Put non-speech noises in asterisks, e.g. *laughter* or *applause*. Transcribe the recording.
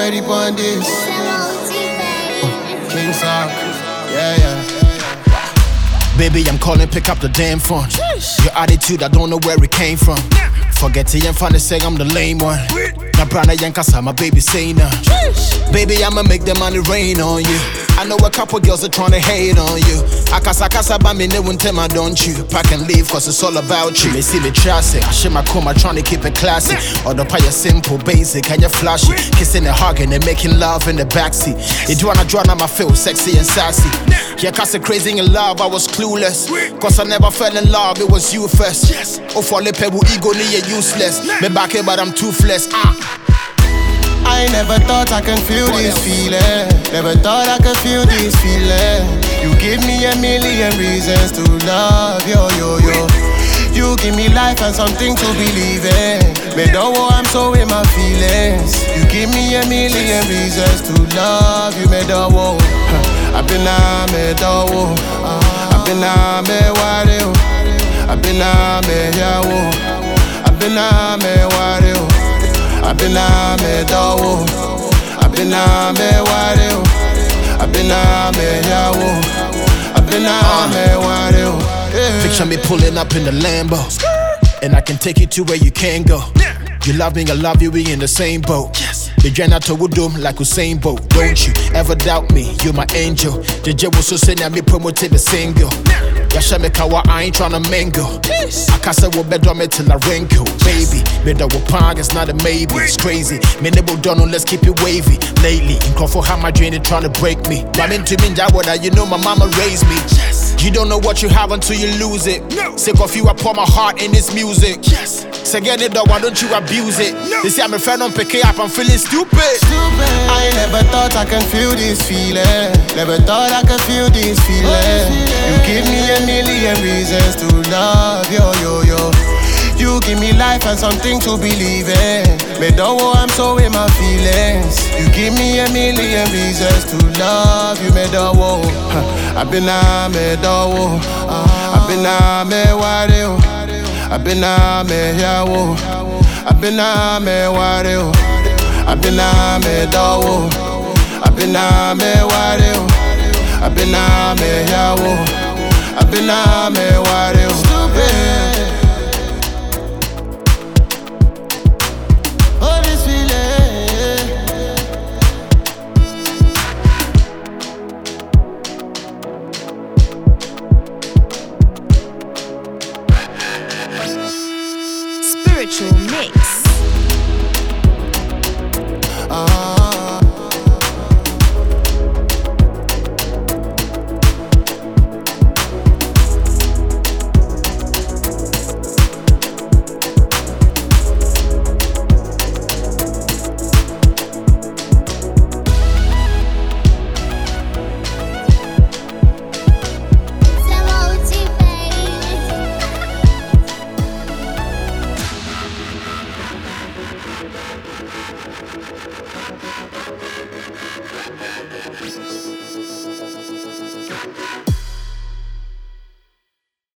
ready on this. King Sark, yeah, yeah. Baby, I'm calling, pick up the damn phone. Your attitude, I don't know where it came from. Forget it, I'm funny, say I'm the lame one. My brother Yankasa, my baby say nah. Baby, I'ma make the money rain on you. I know a couple girls are trying to hate on you. Akasa kasa ba me ne my don't you. Pack and leave cause it's all about you. They see me trashy. I share my coma trying to keep it classy. Or the pie simple, basic, and you flashy. Kissing and hugging and making love in the backseat. You do wanna draw on my feel sexy and sassy. Yeah, cause crazy in love, I was clueless. Cause I never fell in love, it was you first. Oh, for the pebble ego, you useless. Me back here, but I'm toothless. Ah. I never thought I can feel this feeling. Never thought I could feel this feeling. You give me a million reasons to love yo yo yo. You give me life and something to believe in. Me don't want I'm so in my feelings. You give me a million reasons to love you. Me don't want. *laughs* I've been a me don't. I've been a me worry. I've been a me yawo. I've been a me worry. I've me worry. I've been a me yawo. I've me worry. Yeah. Picture me pulling up in the Lambo. And I can take you to where you can go. You love me, I love you, we in the same boat. Yes. The Jana to Woodum like Usain Bolt. Don't you ever doubt me, you're my angel. The J was so saying me promoted the single. Yasha me kawa, I ain't tryna mingle. Say what better me till I wrinkle. Baby, that will pong, it's not a maybe. It's crazy. Me nebo Donald, let's keep it wavy. Lately, in Crawford, how my drain trying to break me. I'm into me, Jawada, you know my mama raised me. You don't know what you have until you lose it. Sick of you, I pour my heart in this music. Yes. So get it though, why don't you abuse it? They say I'm a friend on pick up, I'm feeling stupid. Stupid. I never thought I can feel this feeling. Never thought I could feel this feeling. You give me a million reasons to love yo yo yo. Give me life and something to believe in. Me want I'm so in my feelings. You give me a million reasons to love you. Me want. I've been a me don't want. I've been a me worry. I've been a me yawo. I've been a me worry. I've been a me dawo. I've been a me worry. I've been a me yawo. Spiritual mix. Ah.